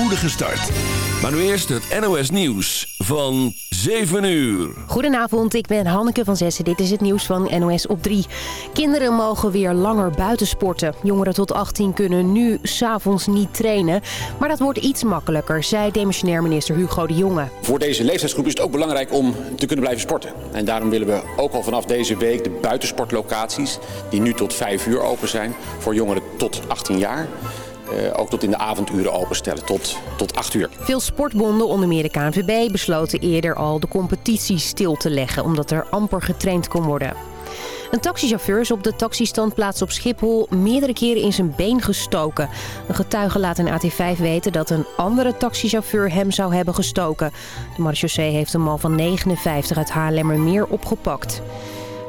spoedige start. Maar nu eerst het NOS Nieuws van 7 uur. Goedenavond, ik ben Hanneke van Zessen. Dit is het nieuws van NOS op 3. Kinderen mogen weer langer buiten sporten. Jongeren tot 18 kunnen nu s'avonds niet trainen. Maar dat wordt iets makkelijker, zei demissionair minister Hugo de Jonge. Voor deze leeftijdsgroep is het ook belangrijk om te kunnen blijven sporten. En daarom willen we ook al vanaf deze week de buitensportlocaties... die nu tot 5 uur open zijn, voor jongeren tot 18 jaar ook tot in de avonduren openstellen, tot, tot 8 uur. Veel sportbonden, onder meer de KNVB, besloten eerder al de competitie stil te leggen... omdat er amper getraind kon worden. Een taxichauffeur is op de taxistandplaats op Schiphol meerdere keren in zijn been gestoken. Een getuige laat in AT5 weten dat een andere taxichauffeur hem zou hebben gestoken. De marechaussee heeft een man van 59 uit Haarlemmermeer opgepakt.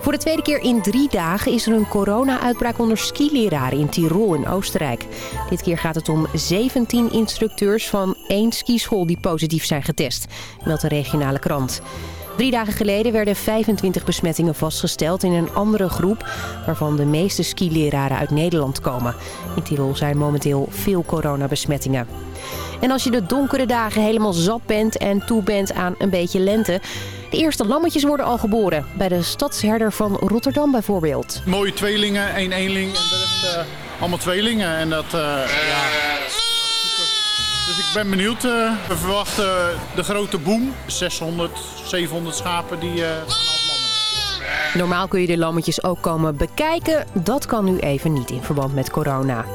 Voor de tweede keer in drie dagen is er een corona-uitbraak onder skileraren in Tirol in Oostenrijk. Dit keer gaat het om 17 instructeurs van één skischool die positief zijn getest, meldt de regionale krant. Drie dagen geleden werden 25 besmettingen vastgesteld in een andere groep... waarvan de meeste skileraren uit Nederland komen. In Tirol zijn momenteel veel coronabesmettingen. En als je de donkere dagen helemaal zat bent en toe bent aan een beetje lente... De eerste lammetjes worden al geboren. Bij de stadsherder van Rotterdam bijvoorbeeld. Mooie tweelingen, één eenling en de rest uh, allemaal tweelingen. En dat, uh, ja, dus ik ben benieuwd. Uh, we verwachten de grote boom. 600, 700 schapen die gaan aflammen. Normaal kun je de lammetjes ook komen bekijken. Dat kan nu even niet in verband met corona.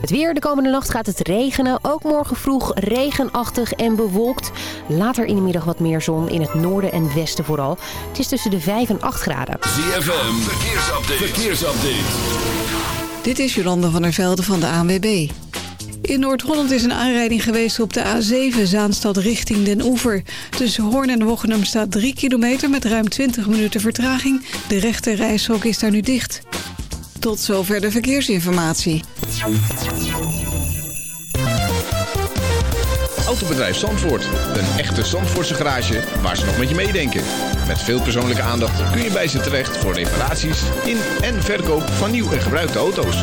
Het weer, de komende nacht gaat het regenen. Ook morgen vroeg regenachtig en bewolkt. Later in de middag wat meer zon in het noorden en westen vooral. Het is tussen de 5 en 8 graden. ZFM, verkeersupdate. verkeersupdate. Dit is Jolande van der Velde van de ANWB. In Noord-Holland is een aanrijding geweest op de A7 Zaanstad richting Den Oever. Tussen Hoorn en Wochenum staat 3 kilometer met ruim 20 minuten vertraging. De rechte reishok is daar nu dicht. Tot zover de verkeersinformatie. Autobedrijf Zandvoort. Een echte Zandvoortse garage waar ze nog met je meedenken. Met veel persoonlijke aandacht kun je bij ze terecht voor reparaties in en verkoop van nieuw en gebruikte auto's.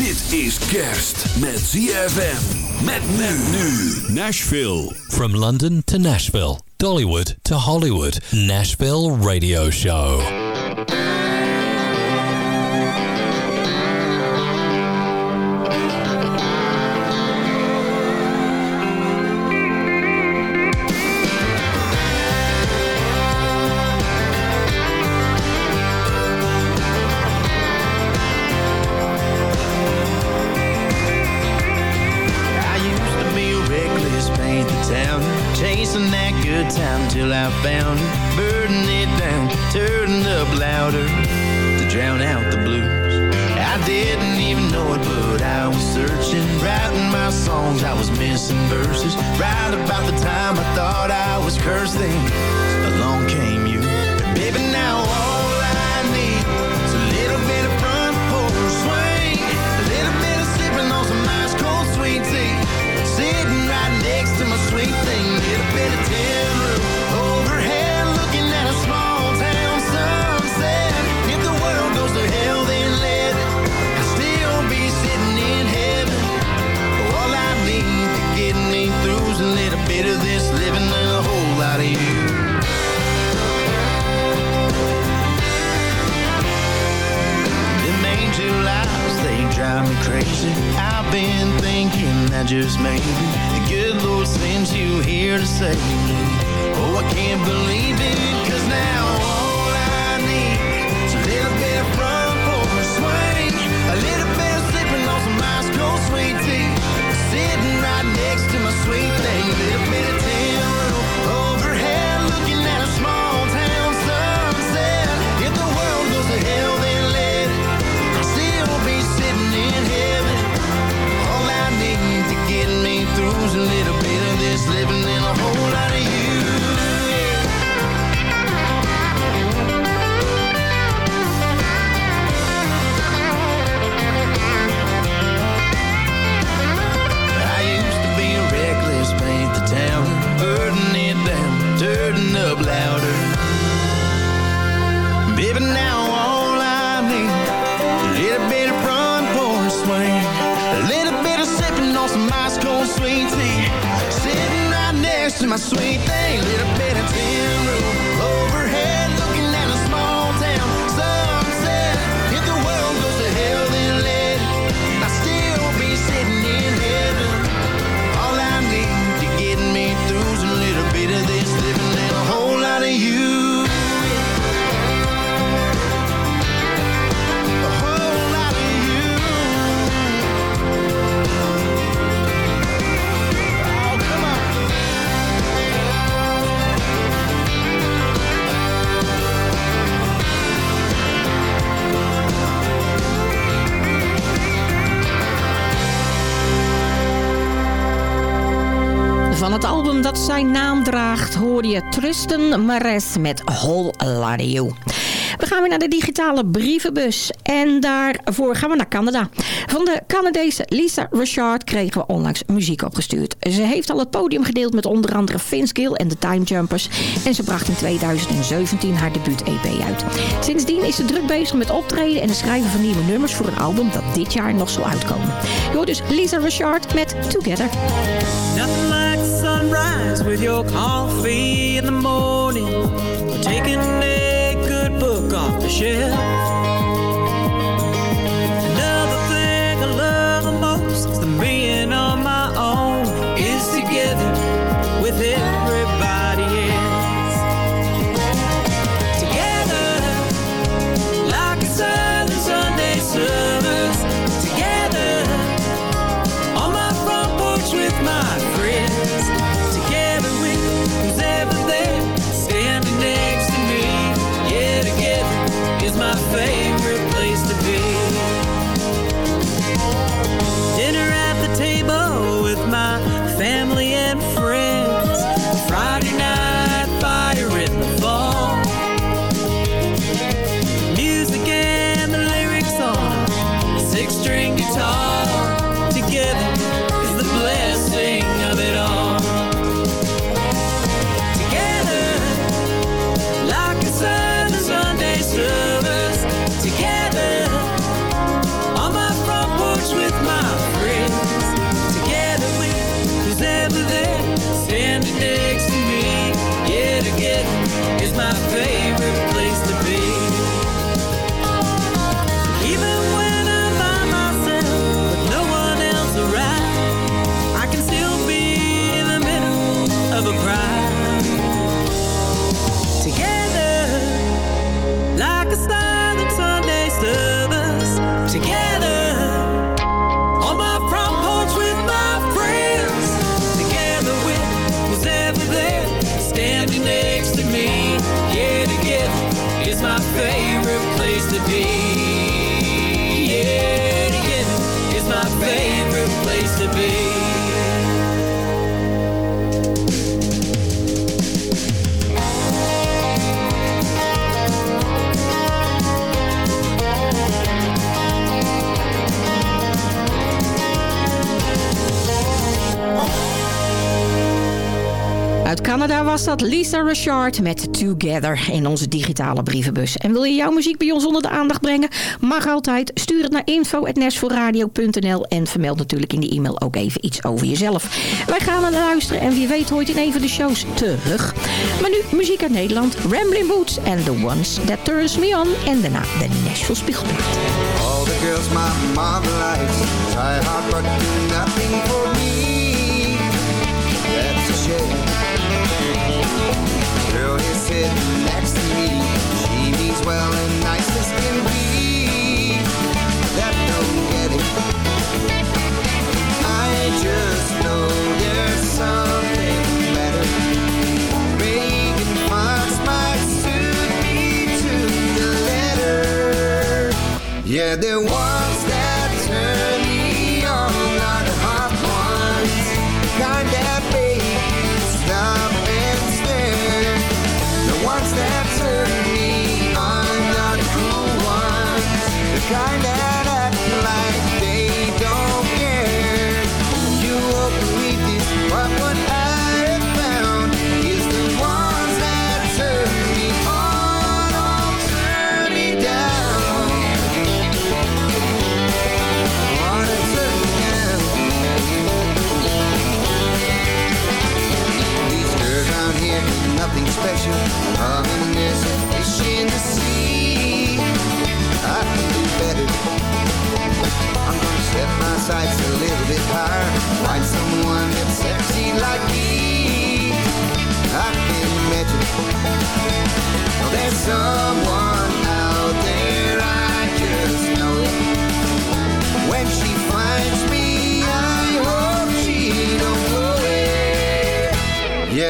Dit is kerst met ZFM. Met men nu. Nashville. From London to Nashville. Dollywood to Hollywood. Nashville Radio Show. Chasing that good time till I found it, burden it down, turning up louder to drown out the blues. I didn't even know it, but I was searching, writing my songs. I was missing verses, right about the time I thought I was cursed. Then along came drive me crazy. I've been thinking that just maybe the good Lord sends you here to save me. Oh, I can't believe it, 'cause now all I need is a little bit of front porch swing, a little bit of sipping on some ice cold sweet tea, sitting right next to my sweet thing, A little bit of zijn naam draagt hoor je Tristan Mares met You. We gaan weer naar de digitale brievenbus. En daarvoor gaan we naar Canada. Van de Canadese Lisa Richard kregen we onlangs muziek opgestuurd. Ze heeft al het podium gedeeld met onder andere Vince Gill en de Time Jumpers. En ze bracht in 2017 haar debuut-EP uit. Sindsdien is ze druk bezig met optreden en het schrijven van nieuwe nummers voor een album dat dit jaar nog zal uitkomen. Je dus Lisa Richard met Together. Sunrise with your coffee in the morning. Or taking a good book off the shelf. Canada was dat Lisa Richard met Together in onze digitale brievenbus. En wil je jouw muziek bij ons onder de aandacht brengen? Mag altijd. Stuur het naar info.nesforradio.nl en vermeld natuurlijk in de e-mail ook even iets over jezelf. Wij gaan naar luisteren en wie weet hoort in een van de shows terug. Maar nu muziek uit Nederland. Rambling Boots and The Ones That Turns Me On. En daarna de Nashville Spiegelplaat. All the girls my likes nothing Yeah, they was. Out there like you knowing When she finds me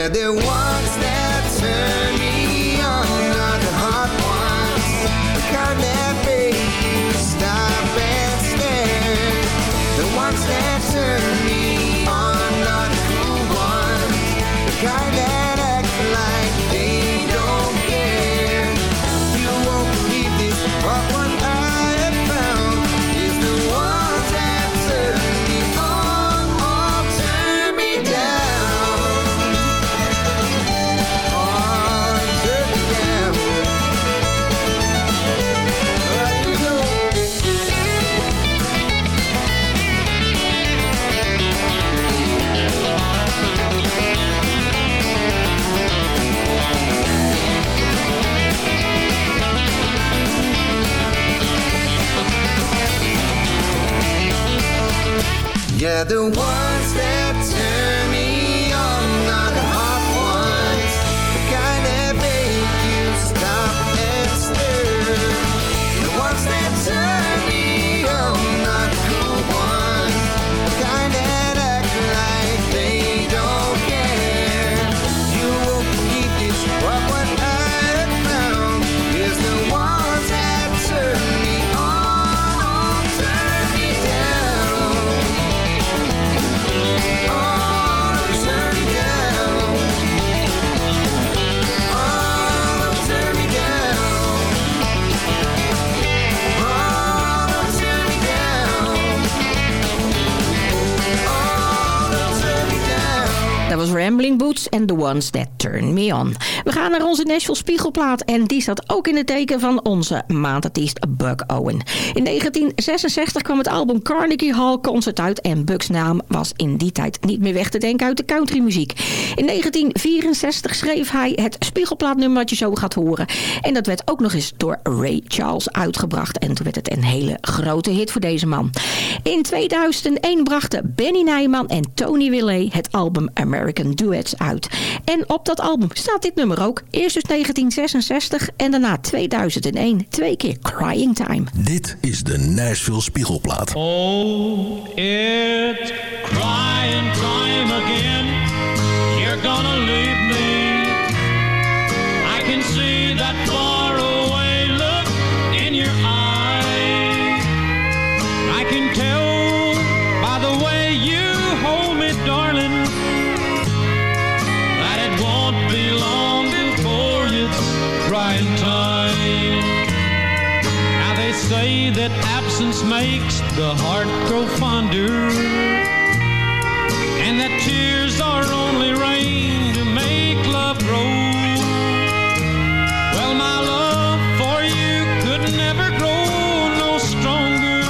I Yeah, the ones that was Rambling Boots and The Ones That Turn Me On. We gaan naar onze Nashville Spiegelplaat en die staat ook in het teken van onze maandartiest Buck Owen. In 1966 kwam het album Carnegie Hall Concert uit en Buck's naam was in die tijd niet meer weg te denken uit de countrymuziek. In 1964 schreef hij het Spiegelplaatnummer wat je zo gaat horen en dat werd ook nog eens door Ray Charles uitgebracht en toen werd het een hele grote hit voor deze man. In 2001 brachten Benny Nijman en Tony Willey het album American Duets uit. En op dat album staat dit nummer ook. Eerst dus 1966 en daarna 2001. Twee keer Crying Time. Dit is de Nashville Spiegelplaat. Oh, it's crying time again. Say that absence makes the heart grow fonder, and that tears are only rain to make love grow. Well, my love for you could never grow no stronger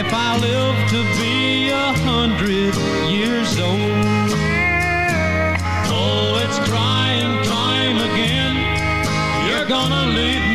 if I live to be a hundred years old. Oh, it's crying time again. You're gonna leave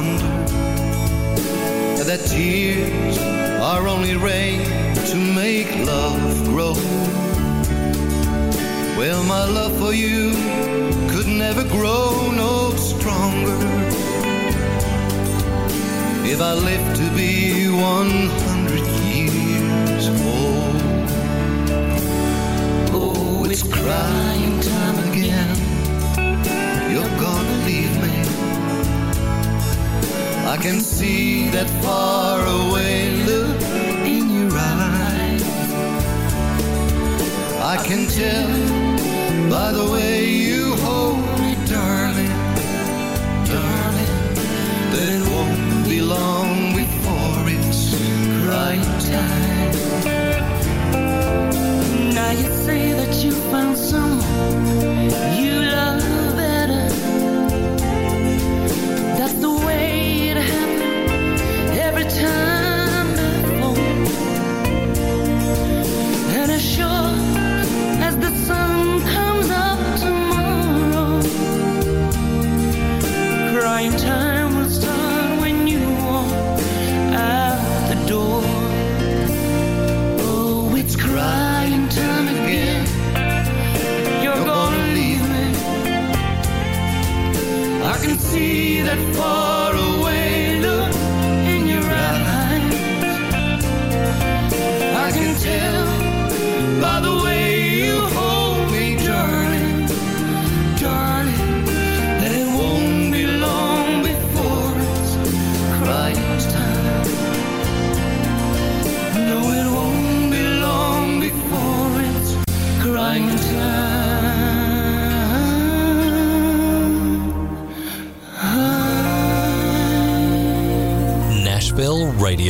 grow fonder. That tears are only rain to make love grow. Well, my love for you could never grow no stronger. If I live to be 100 years old. Oh, it's crying time again. You're gonna leave me. I can see that far away look in your eyes. I can tell by the way you hold me, darling, darling, that it won't be long before it's crying time. Now you say that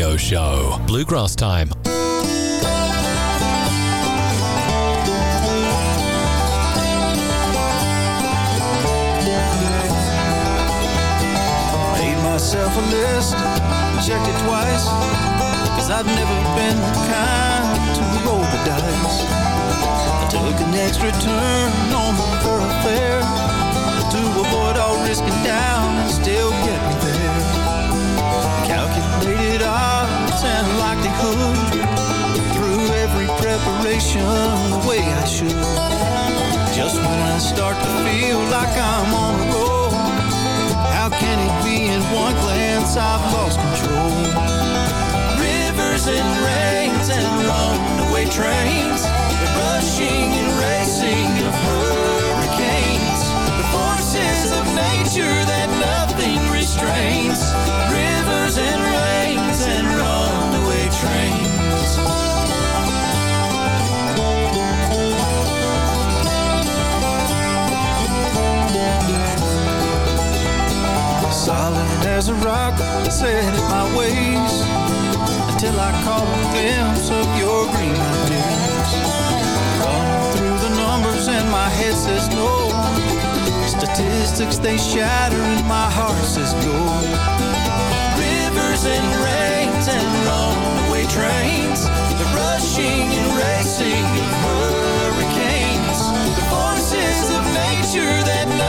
Radio Show. Bluegrass Time. Made myself a list, checked it twice, cause I've never been kind to roll the dice. I took an extra turn on the thoroughfare to avoid all risking down and still get me there. Calculated odds and likelihood through every preparation the way I should. Just when I start to feel like I'm on the road, how can it be in one glance I've lost control? Rivers and rains and runaway trains, the rushing and racing of hurricanes, the forces of nature that nothing restrains. And rains and runaway trains. Solid as a rock, set in my ways until I caught a glimpse of your green eyes. Running through the numbers and my head says no. Statistics they shatter and my heart says go showers and rains and runaway trains, the rushing and racing of hurricanes, the forces of nature that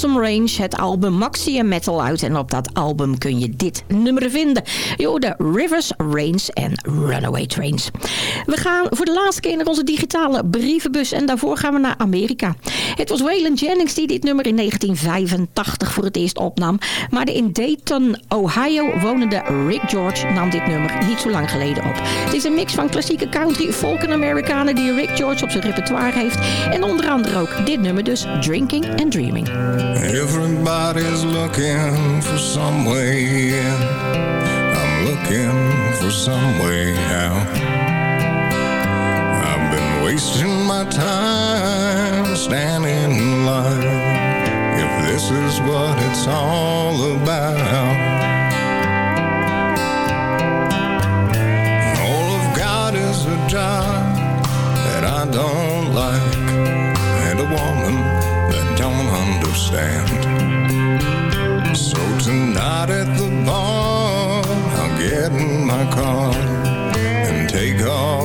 Balsam Range het album Maxi Metal uit. En op dat album kun je dit nummer vinden. Je hoorde Rivers, Rains en Runaway Trains. We gaan voor de laatste keer naar onze digitale brievenbus. En daarvoor gaan we naar Amerika. Het was Waylon Jennings die dit nummer in 1985 voor het eerst opnam. Maar de in Dayton, Ohio wonende Rick George nam dit nummer niet zo lang geleden op. Het is een mix van klassieke country, folk en Amerikanen die Rick George op zijn repertoire heeft. En onder andere ook dit nummer dus, Drinking and Dreaming. Everybody's looking for some way in. I'm looking for some way out. I've been wasting my time standing in line. If this is what it's all about. All I've got is a job that I don't So tonight at the bar, I'll get in my car and take off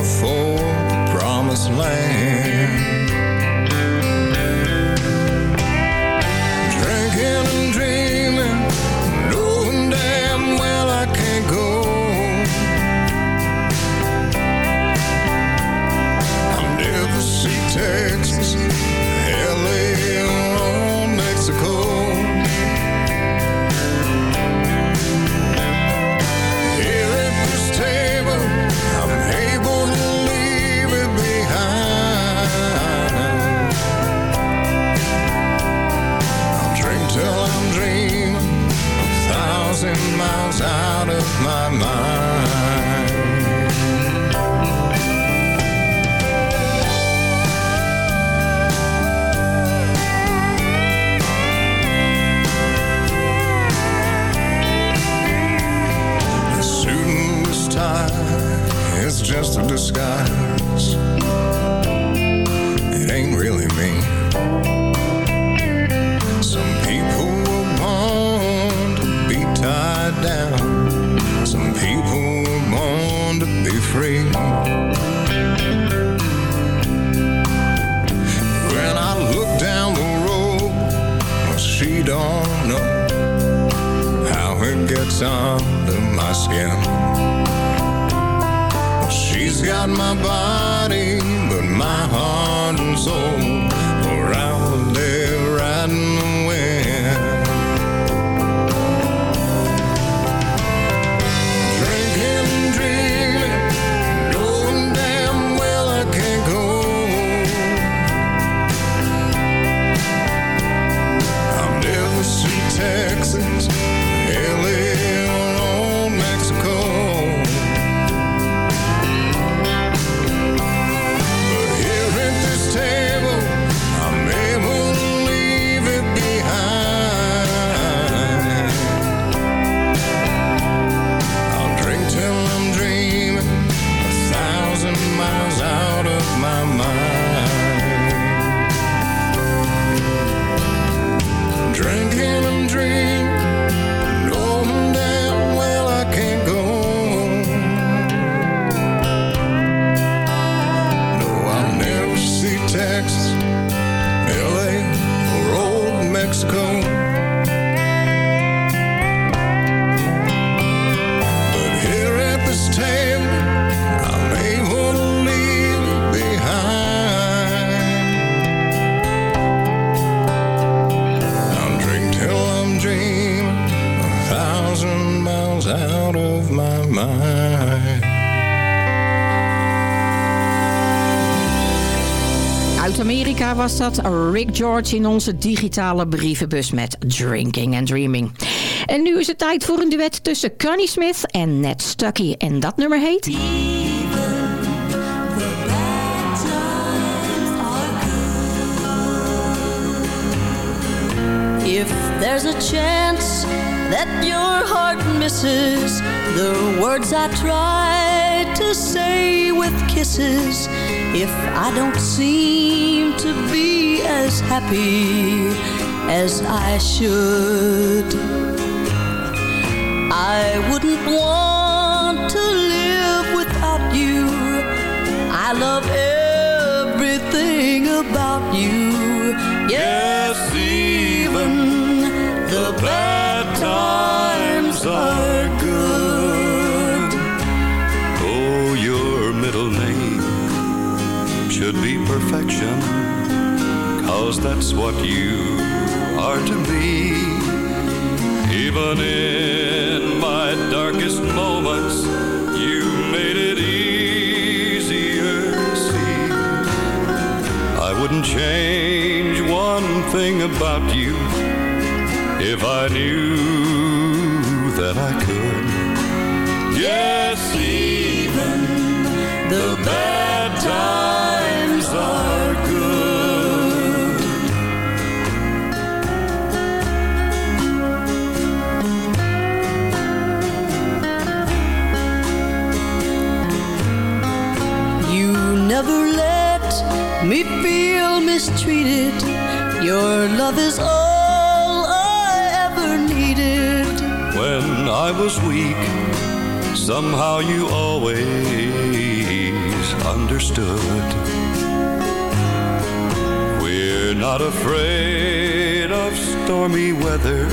under my skin. She's got my body, but my heart and soul Amerika was dat Rick George in onze digitale brievenbus met Drinking and Dreaming. En nu is het tijd voor een duet tussen Connie Smith en Ned Stuckey. En dat nummer heet... If there's a chance that your heart misses The words I try to say with kisses if I don't seem to be as happy as I should. I wouldn't want to live without you. I love everything about you. Yeah. perfection, cause that's what you are to me. Even in my darkest moments, you made it easier to see. I wouldn't change one thing about you if I knew that I could. mistreated. Your love is all I ever needed. When I was weak Somehow you always understood. We're not afraid of stormy weather.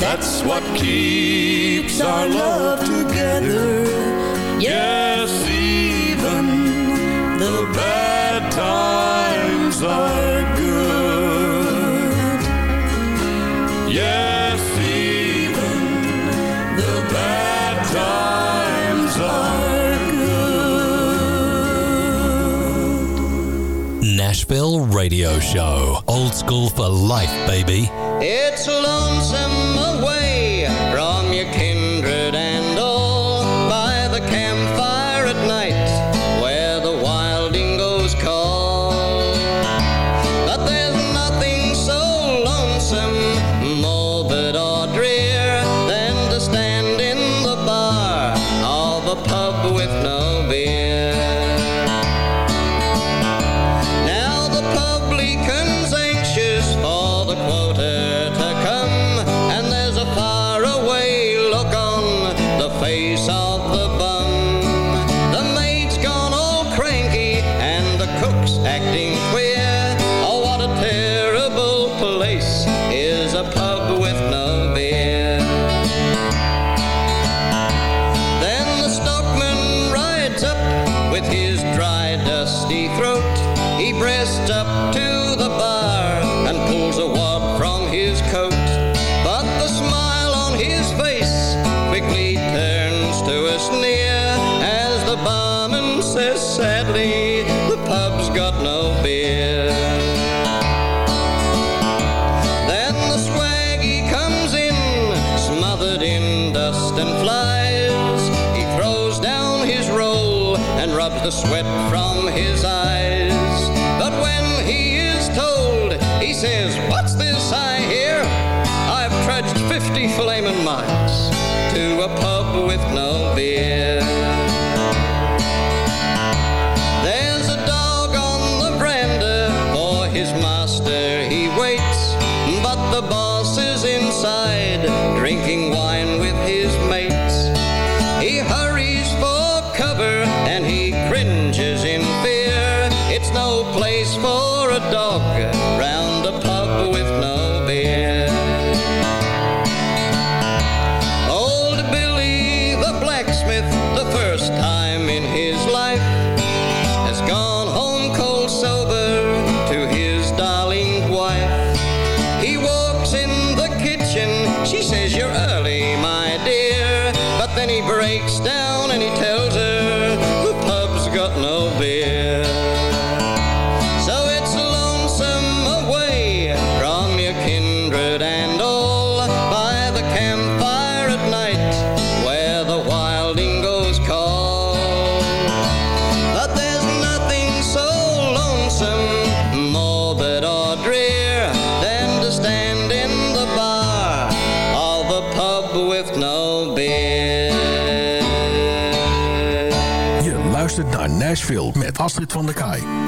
That's what keeps our love together. Yeah. Nashville radio show. Old school for life, baby. It's lonesome says, Astrid van der Kaai.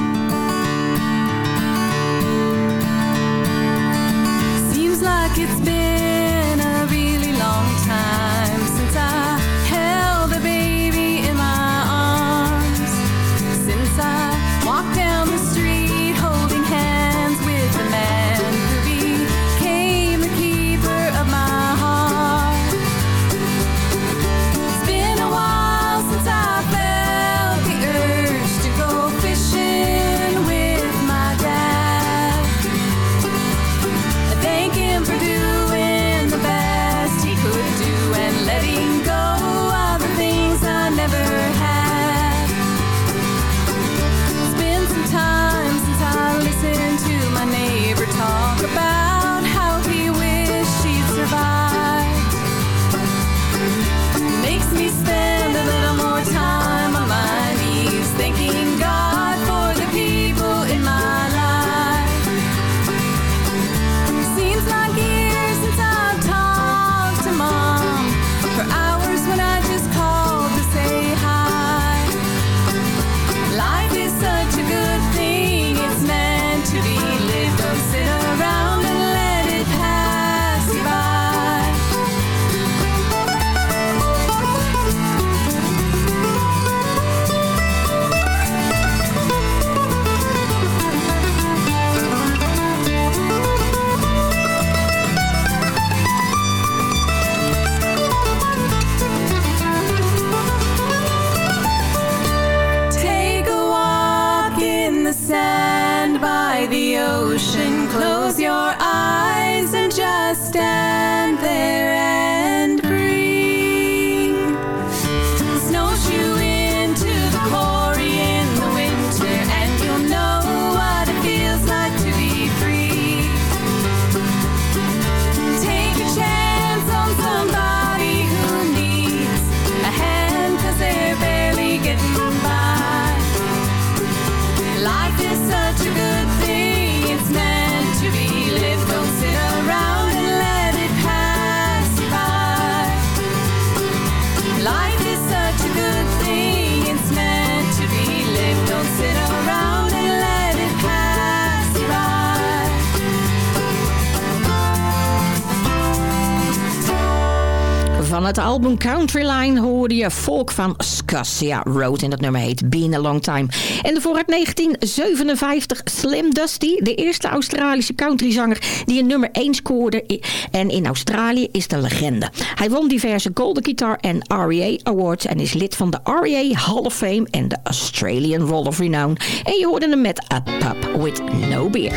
het album Country Line hoorde je folk van Scassia Road. En dat nummer heet Been a Long Time. En voor het 1957 Slim Dusty, de eerste Australische countryzanger die een nummer 1 scoorde. En in Australië is de legende. Hij won diverse Golden Guitar en REA Awards en is lid van de REA Hall of Fame en de Australian Wall of Renown. En je hoorde hem met A Pub With No Beer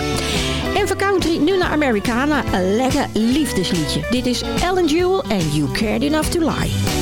nu naar Americana, een lekker liefdesliedje. Dit is Ellen Jewel en You Cared Enough to Lie.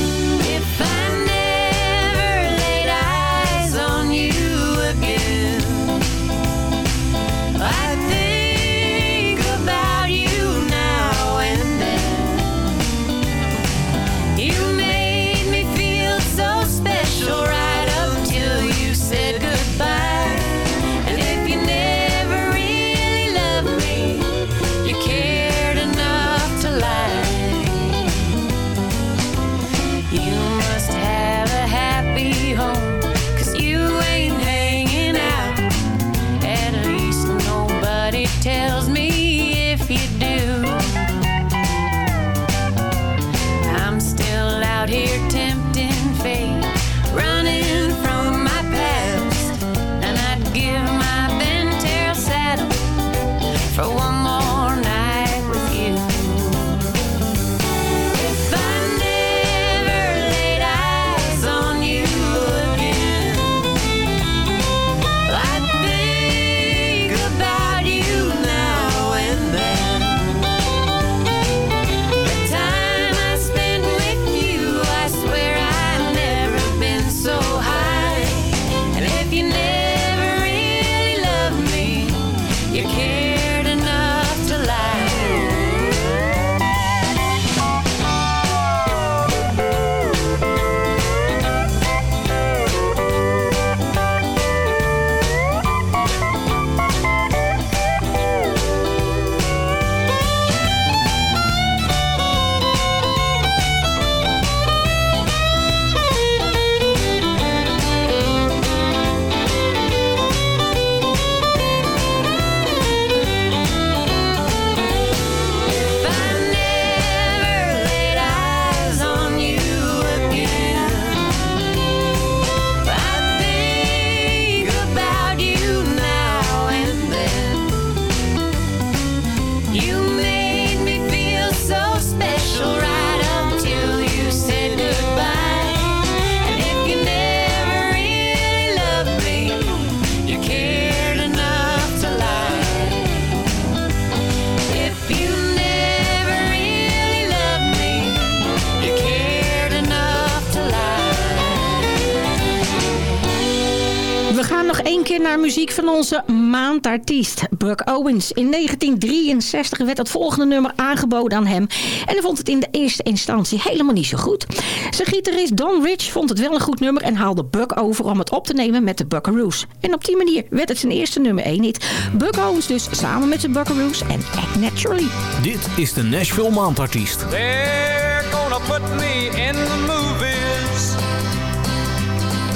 In 1963 werd het volgende nummer aangeboden aan hem. En hij vond het in de eerste instantie helemaal niet zo goed. Zijn gitarist Don Rich vond het wel een goed nummer en haalde Buck over om het op te nemen met de Buckaroos. En op die manier werd het zijn eerste nummer 1 hit. Buck Owens dus samen met de Buckaroos en Act Naturally. Dit is de Nashville Maandartiest. They're gonna put me in the movies.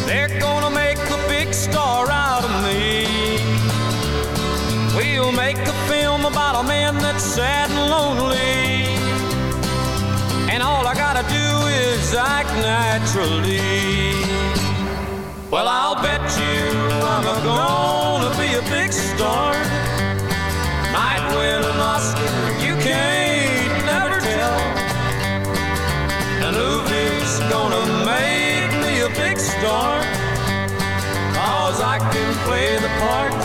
They're gonna make a big star out of me. We'll make a film about a man that's sad and lonely. And all I gotta do is act naturally. Well, I'll bet you I'm gonna be a big star. Might win an Oscar, you can't never tell. The movie's gonna make me a big star. Cause I can play the part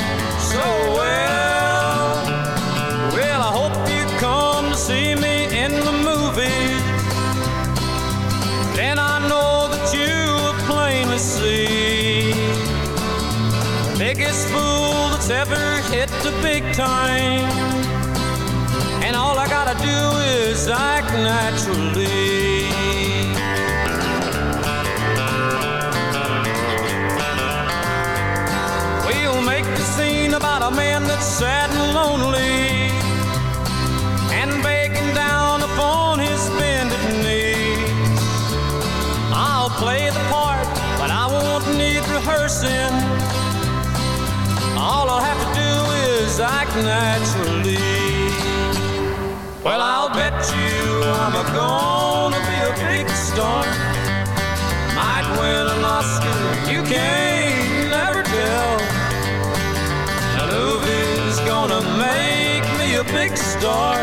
ever hit the big time. And all I gotta do is act naturally. We'll make a scene about a man that's sad and lonely act naturally. Well, I'll bet you I'm a gonna be a big star. Might win an Oscar, you can't never tell. Movie's gonna make me a big star.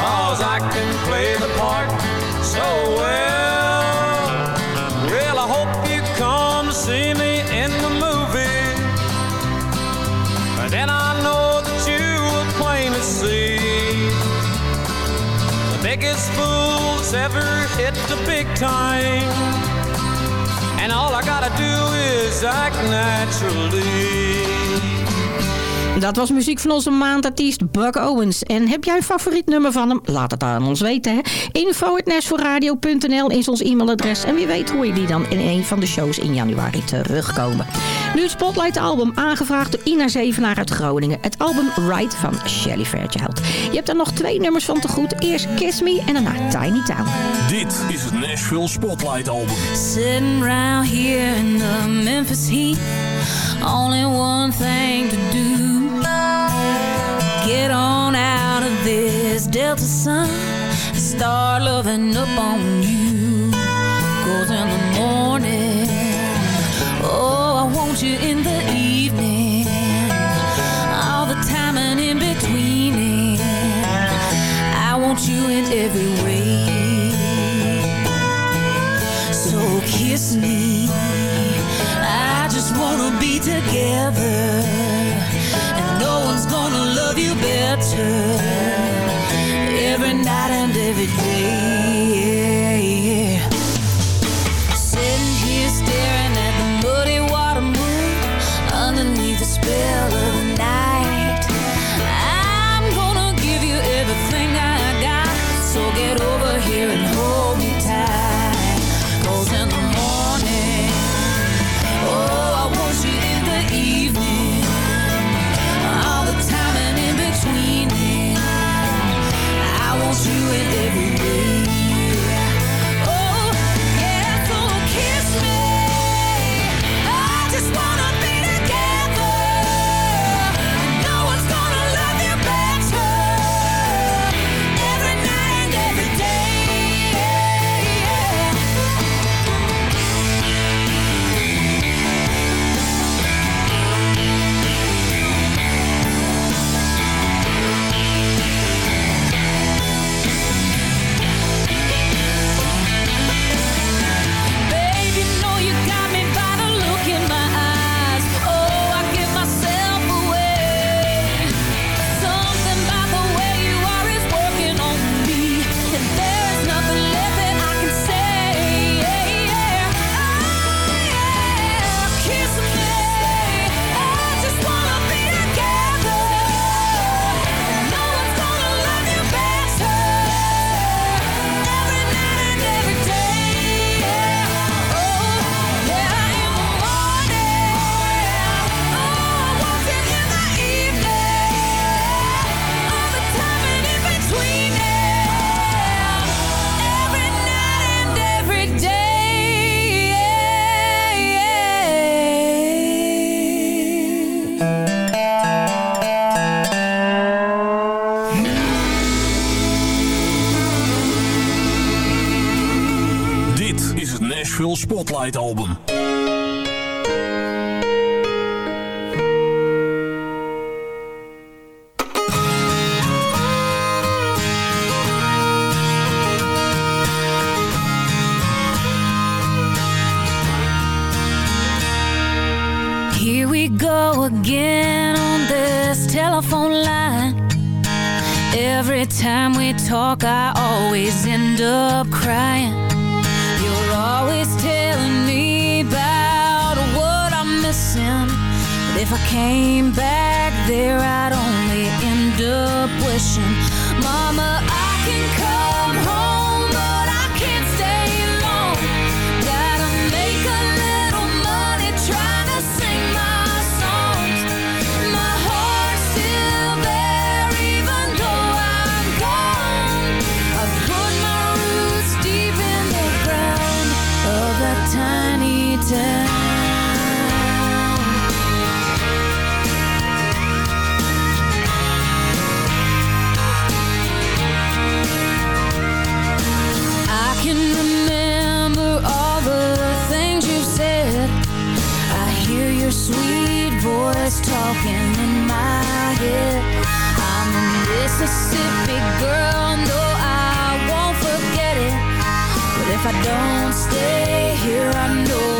Cause I can play the part so well. Well, I hope you come to see me in the biggest fool that's ever hit the big time. And all I do is act naturally. Dat was muziek van onze maandartiest Buck Owens. En heb jij een favoriet nummer van hem? Laat het aan ons weten. Hè? info.nashforradio.nl is ons e-mailadres. En wie weet hoor je die dan in een van de shows in januari terugkomen. Nu het Spotlight album aangevraagd door Ina Zevenaar uit Groningen. Het album Ride van Shelley Fairchild. Je hebt er nog twee nummers van te goed. Eerst Kiss Me en daarna Tiny Town. Dit is het Nashville Spotlight album. Sitting round here in the Memphis heat. Only one thing to do. Get on out of this Delta sun. Start loving up on you. You in the evening. All the time and in between. I want you in every way. So kiss me. I just wanna be together. Go again on this telephone line. Every time we talk, I always end up crying. You're always telling me about what I'm missing. But if I came back there, I'd only end up wishing, Mama, I can come Mississippi girl, no, I won't forget it. But if I don't stay here, I know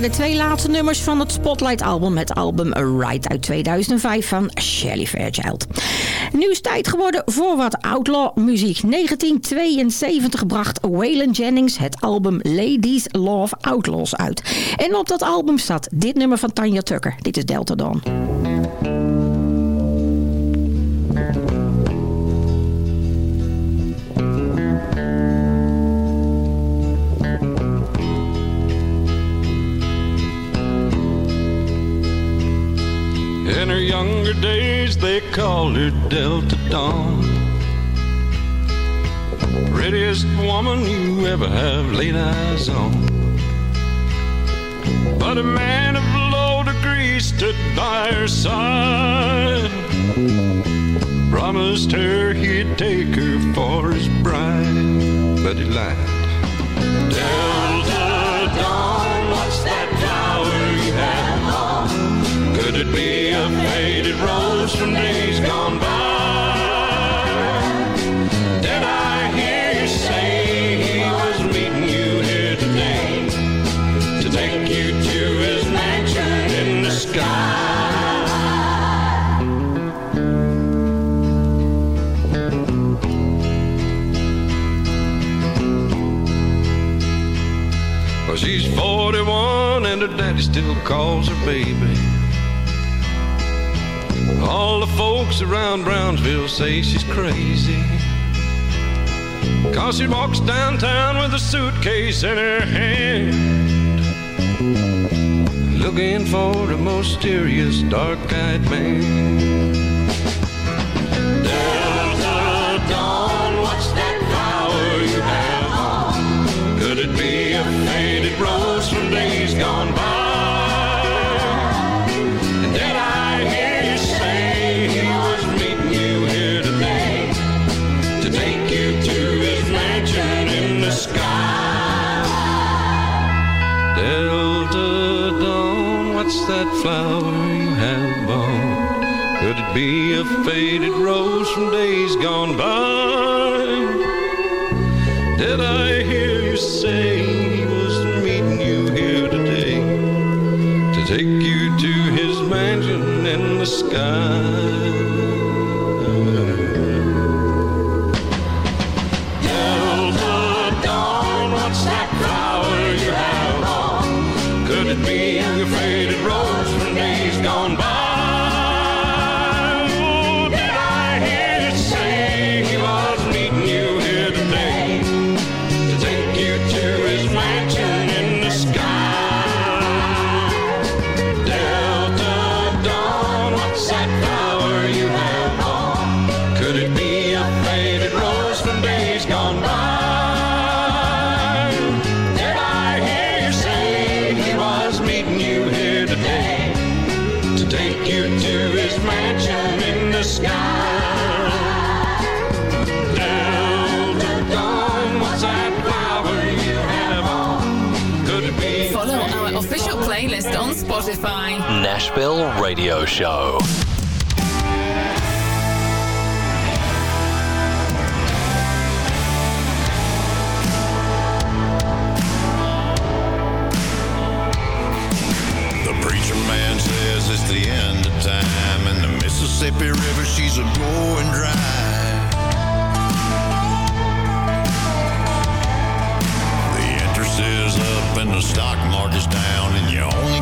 de twee laatste nummers van het Spotlight-album. Het album Right uit 2005 van Shelley Fairchild. Nu is tijd geworden voor wat outlaw-muziek. 1972 bracht Waylon Jennings het album Ladies Love Outlaws uit. En op dat album staat dit nummer van Tanya Tucker. Dit is Delta Dawn. Younger days, they called her Delta Dawn. Prettiest woman you ever have laid eyes on. But a man of low degree stood by her side. Promised her he'd take her for his bride, but he lied. Calls her baby. All the folks around Brownsville say she's crazy. Cause she walks downtown with a suitcase in her hand. Looking for a mysterious dark-eyed man. that flower you have bought? Could it be a faded rose from days gone by? Did I hear you say he was meeting you here today to take you to his mansion in the sky? Down, what's that cry? faded rose from days gone by. Nashville Radio Show. Mississippi River, she's a going dry. The interest is up and the stock market's down, and you only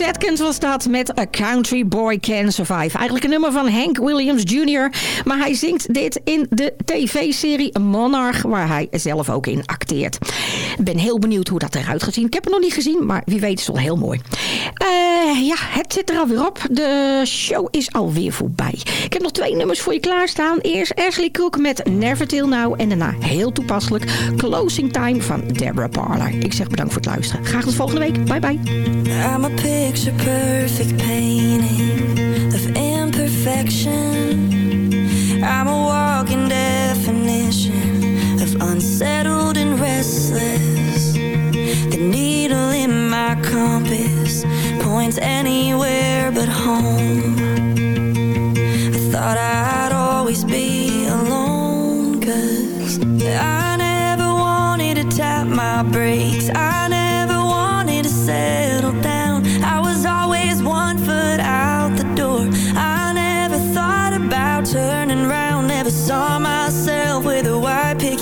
Chris was dat met A Country Boy Can Survive. Eigenlijk een nummer van Hank Williams Jr. Maar hij zingt dit in de tv-serie Monarch, waar hij zelf ook in acteert. Ik ben heel benieuwd hoe dat eruit gaat zien. Ik heb het nog niet gezien, maar wie weet is het wel heel mooi. Eh, ja, het zit er alweer op. De show is alweer voorbij. Ik heb nog twee nummers voor je klaarstaan. Eerst Ashley Cook met Never Till Now. En daarna heel toepasselijk Closing Time van Deborah Parler. Ik zeg bedankt voor het luisteren. Graag tot volgende week. Bye bye. I'm a picture perfect painting of imperfection. I'm a walking definition of unsettled and restless. The needle in my compass points anywhere but home.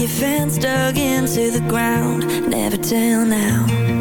fence dug into the ground. Never till now.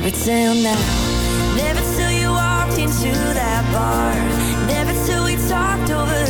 Never till now. Never till you walked into that bar. Never till we talked over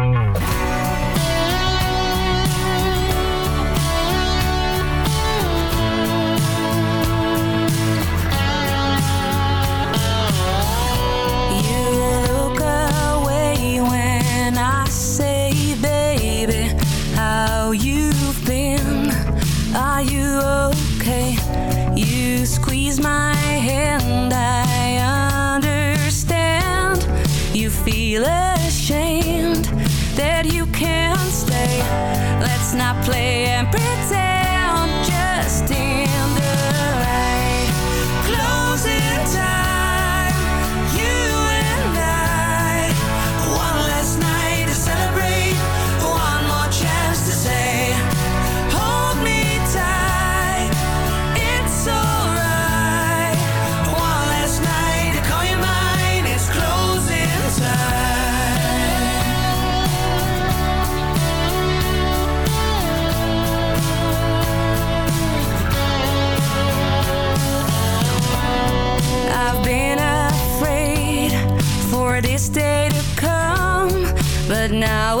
this day to come, but now